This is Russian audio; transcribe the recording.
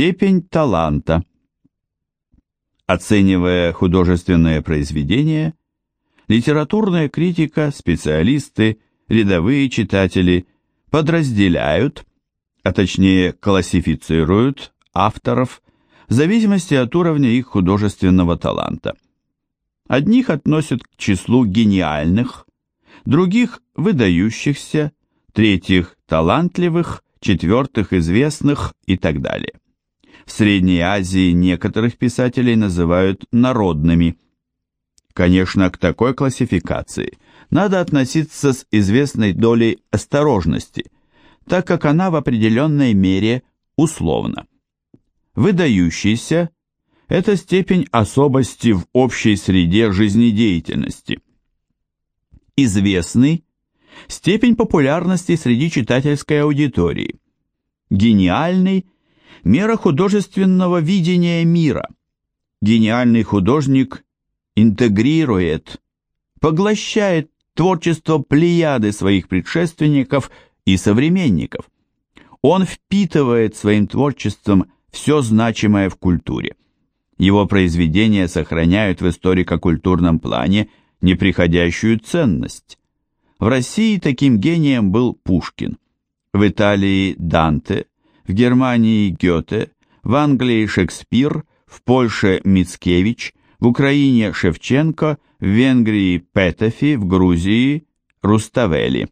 Степень таланта. Оценивая художественное произведение, литературная критика, специалисты, рядовые читатели подразделяют, а точнее классифицируют авторов в зависимости от уровня их художественного таланта. Одних относят к числу гениальных, других – выдающихся, третьих – талантливых, четвертых – известных и так далее. В Средней Азии некоторых писателей называют народными. Конечно, к такой классификации надо относиться с известной долей осторожности, так как она в определенной мере условна. Выдающийся – это степень особости в общей среде жизнедеятельности. Известный – степень популярности среди читательской аудитории. Гениальный – мера художественного видения мира. Гениальный художник интегрирует, поглощает творчество плеяды своих предшественников и современников. Он впитывает своим творчеством все значимое в культуре. Его произведения сохраняют в историко-культурном плане неприходящую ценность. В России таким гением был Пушкин, в Италии Данте, в Германии Гёте, в Англии Шекспир, в Польше Мицкевич, в Украине Шевченко, в Венгрии Петефи, в Грузии Руставели.